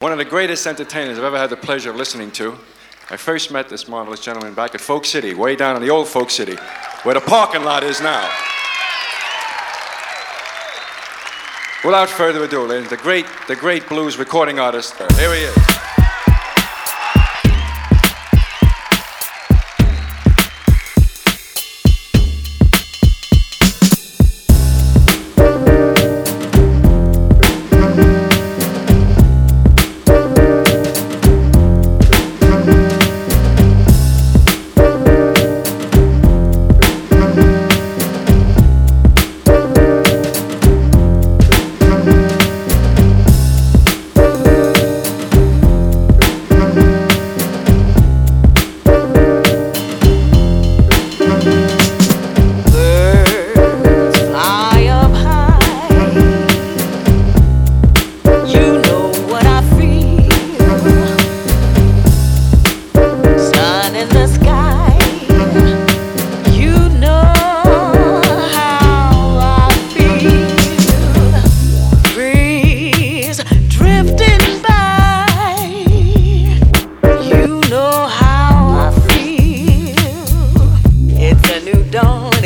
One of the greatest entertainers I've ever had the pleasure of listening to. I first met this marvelous gentleman back at Folk City, way down in the old Folk City, where the parking lot is now. Without further ado, ladies, the great, the great blues recording artist. Here he is.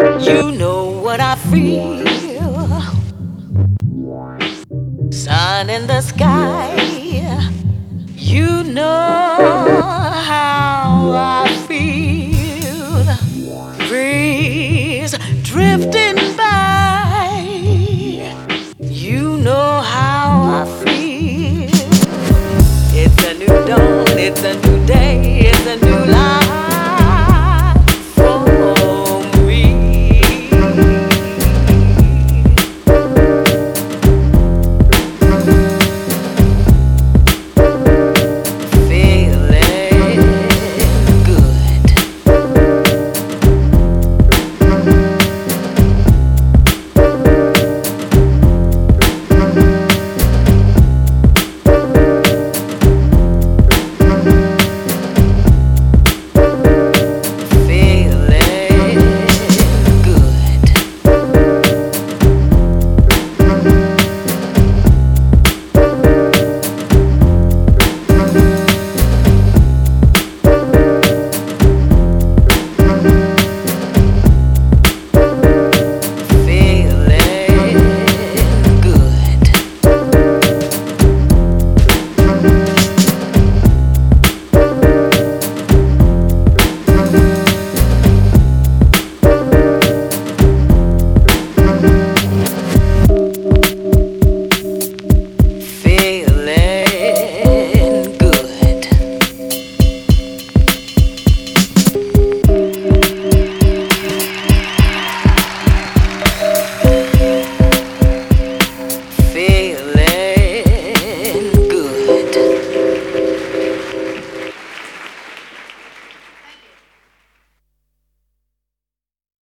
You know what I feel. Sun in the sky. You know how I feel. Breeze drifting by. You know how I feel. It's a new dawn, it's a new day, it's a new life.